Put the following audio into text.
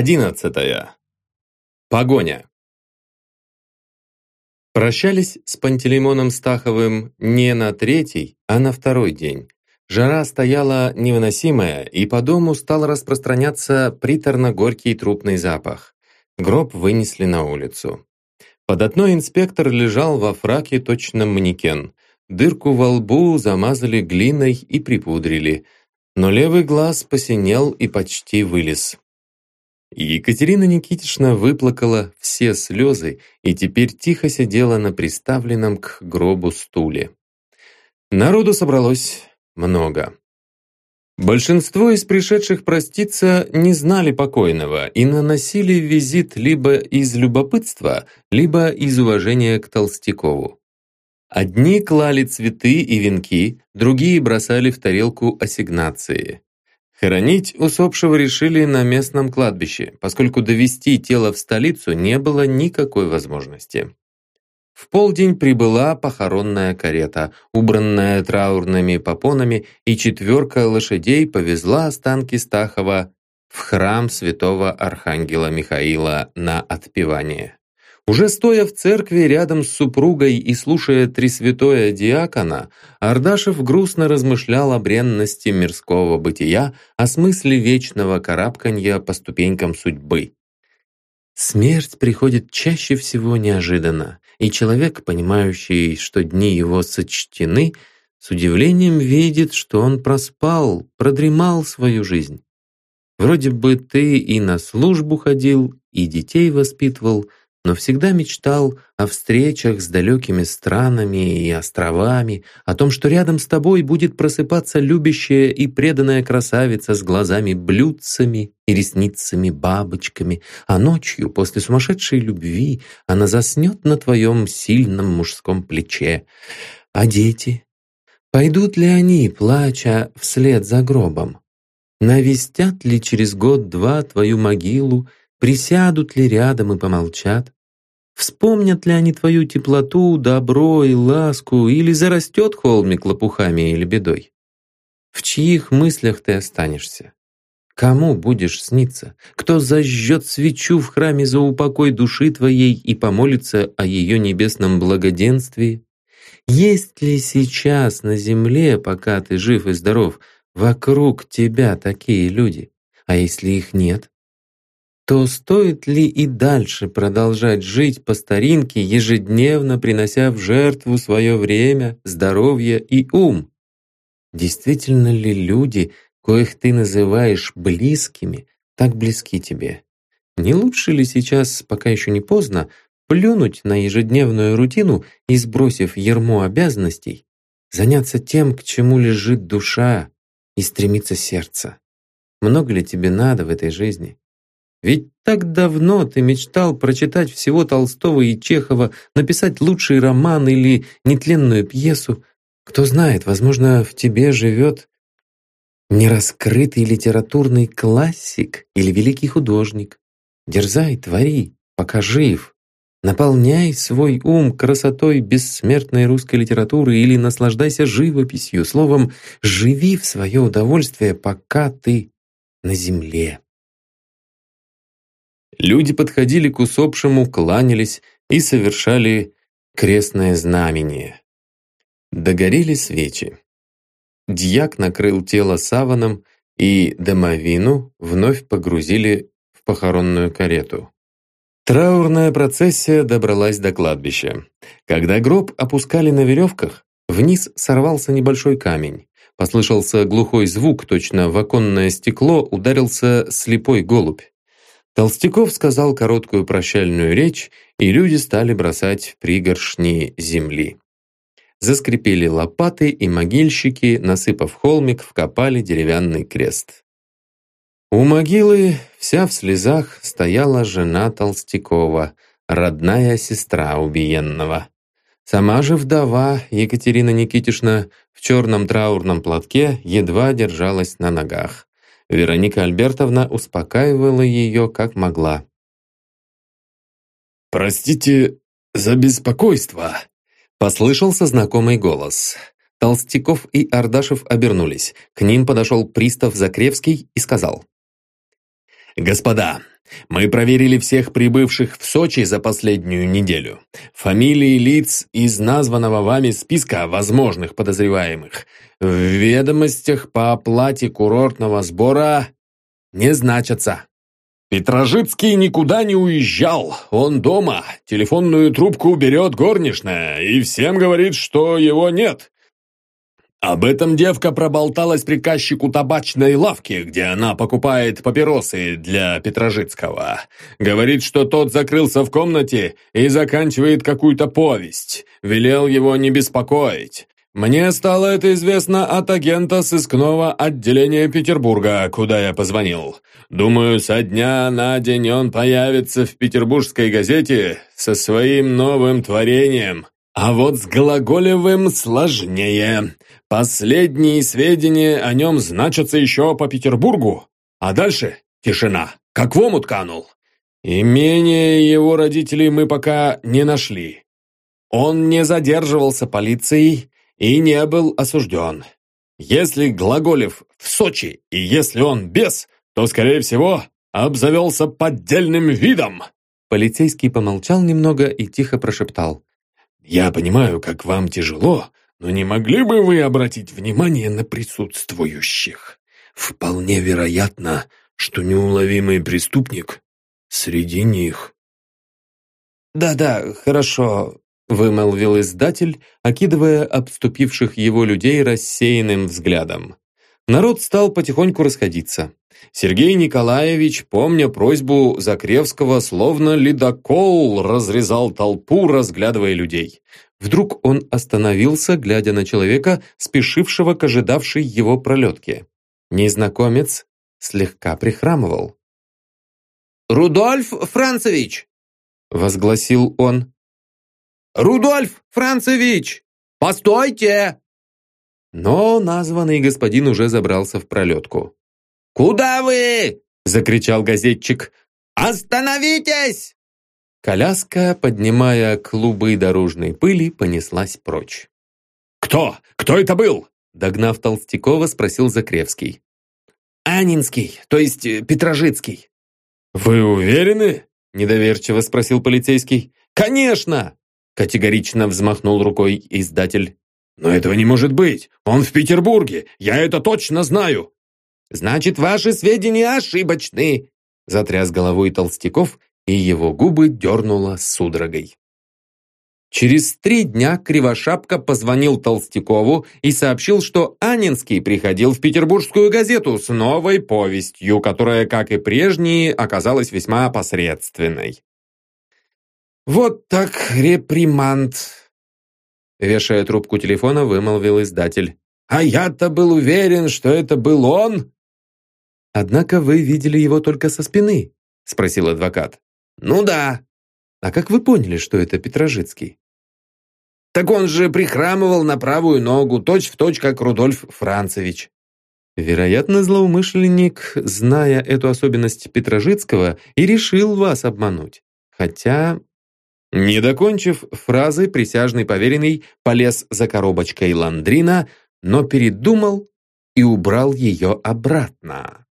Одиннадцатая. Погоня. Прощались с Пантелеймоном Стаховым не на третий, а на второй день. Жара стояла невыносимая, и по дому стал распространяться приторно-горький трупный запах. Гроб вынесли на улицу. Податной инспектор лежал во фраке точно манекен. Дырку во лбу замазали глиной и припудрили, но левый глаз посинел и почти вылез. Екатерина Никитична выплакала все слезы и теперь тихо сидела на приставленном к гробу стуле. Народу собралось много. Большинство из пришедших проститься не знали покойного и наносили визит либо из любопытства, либо из уважения к Толстякову. Одни клали цветы и венки, другие бросали в тарелку ассигнации. Хоронить усопшего решили на местном кладбище, поскольку довести тело в столицу не было никакой возможности. В полдень прибыла похоронная карета, убранная траурными попонами, и четверка лошадей повезла останки Стахова в храм святого архангела Михаила на отпевание. Уже стоя в церкви рядом с супругой и слушая Тресвятое Диакона, Ардашев грустно размышлял о бренности мирского бытия, о смысле вечного карабканья по ступенькам судьбы. Смерть приходит чаще всего неожиданно, и человек, понимающий, что дни его сочтены, с удивлением видит, что он проспал, продремал свою жизнь. Вроде бы ты и на службу ходил, и детей воспитывал, но всегда мечтал о встречах с далекими странами и островами, о том, что рядом с тобой будет просыпаться любящая и преданная красавица с глазами-блюдцами и ресницами-бабочками, а ночью, после сумасшедшей любви, она заснет на твоем сильном мужском плече. А дети? Пойдут ли они, плача, вслед за гробом? Навестят ли через год-два твою могилу Присядут ли рядом и помолчат? Вспомнят ли они твою теплоту, добро и ласку, или зарастет холмик лопухами или бедой? В чьих мыслях ты останешься? Кому будешь сниться? Кто зажжет свечу в храме за упокой души твоей и помолится о ее небесном благоденствии? Есть ли сейчас на земле, пока ты жив и здоров, вокруг тебя такие люди? А если их нет? То стоит ли и дальше продолжать жить по старинке, ежедневно принося в жертву свое время, здоровье и ум? Действительно ли люди, коих ты называешь близкими, так близки тебе? Не лучше ли сейчас, пока еще не поздно, плюнуть на ежедневную рутину и, сбросив ермо обязанностей, заняться тем, к чему лежит душа и стремится сердце? Много ли тебе надо в этой жизни? Ведь так давно ты мечтал прочитать всего Толстого и Чехова, написать лучший роман или нетленную пьесу. Кто знает, возможно, в тебе живет нераскрытый литературный классик или великий художник. Дерзай, твори, пока жив. Наполняй свой ум красотой бессмертной русской литературы или наслаждайся живописью. Словом, живи в свое удовольствие, пока ты на земле. Люди подходили к усопшему, кланялись и совершали крестное знамение. Догорели свечи. Дьяк накрыл тело саваном, и домовину вновь погрузили в похоронную карету. Траурная процессия добралась до кладбища. Когда гроб опускали на веревках, вниз сорвался небольшой камень. Послышался глухой звук, точно в оконное стекло ударился слепой голубь. Толстяков сказал короткую прощальную речь, и люди стали бросать пригоршни земли. Заскрипели лопаты, и могильщики, насыпав холмик, вкопали деревянный крест. У могилы, вся в слезах, стояла жена Толстякова, родная сестра убиенного. Сама же вдова Екатерина Никитишна в черном траурном платке едва держалась на ногах. Вероника Альбертовна успокаивала ее как могла. «Простите за беспокойство», — послышался знакомый голос. Толстяков и Ардашев обернулись. К ним подошел пристав Закревский и сказал. Господа, мы проверили всех прибывших в Сочи за последнюю неделю. Фамилии лиц из названного вами списка возможных подозреваемых в ведомостях по оплате курортного сбора не значатся. Петрожицкий никуда не уезжал, он дома, телефонную трубку берет горничная и всем говорит, что его нет. Об этом девка проболталась приказчику табачной лавки, где она покупает папиросы для Петрожицкого. Говорит, что тот закрылся в комнате и заканчивает какую-то повесть. Велел его не беспокоить. Мне стало это известно от агента сыскного отделения Петербурга, куда я позвонил. Думаю, со дня на день он появится в петербургской газете со своим новым творением. А вот с Глаголевым сложнее. Последние сведения о нем значатся еще по Петербургу, а дальше тишина, как в омут канул. Имение его родителей мы пока не нашли. Он не задерживался полицией и не был осужден. Если Глаголев в Сочи и если он без, то, скорее всего, обзавелся поддельным видом. Полицейский помолчал немного и тихо прошептал. «Я понимаю, как вам тяжело, но не могли бы вы обратить внимание на присутствующих? Вполне вероятно, что неуловимый преступник среди них. «Да-да, хорошо», — вымолвил издатель, окидывая обступивших его людей рассеянным взглядом. Народ стал потихоньку расходиться. Сергей Николаевич, помня просьбу Закревского, словно ледокол разрезал толпу, разглядывая людей. Вдруг он остановился, глядя на человека, спешившего к ожидавшей его пролетке. Незнакомец слегка прихрамывал. «Рудольф Францевич!» — возгласил он. «Рудольф Францевич! Постойте!» Но названный господин уже забрался в пролетку. «Куда вы?» — закричал газетчик. «Остановитесь!» Коляска, поднимая клубы дорожной пыли, понеслась прочь. «Кто? Кто это был?» Догнав Толстякова, спросил Закревский. «Анинский, то есть э, Петрожицкий». «Вы уверены?» Недоверчиво спросил полицейский. «Конечно!» Категорично взмахнул рукой издатель. «Но этого не может быть! Он в Петербурге! Я это точно знаю!» «Значит, ваши сведения ошибочны!» Затряс головой Толстяков и его губы дернуло судорогой. Через три дня Кривошапка позвонил Толстякову и сообщил, что Анинский приходил в петербургскую газету с новой повестью, которая, как и прежние, оказалась весьма посредственной. «Вот так реприманд!» Вешая трубку телефона, вымолвил издатель. «А я-то был уверен, что это был он!» «Однако вы видели его только со спины?» спросил адвокат. «Ну да». «А как вы поняли, что это Петрожицкий?» «Так он же прихрамывал на правую ногу, точь-в-точь, точь, как Рудольф Францевич». Вероятно, злоумышленник, зная эту особенность Петрожицкого, и решил вас обмануть. Хотя... Не докончив фразы, присяжный поверенный полез за коробочкой ландрина, но передумал и убрал ее обратно.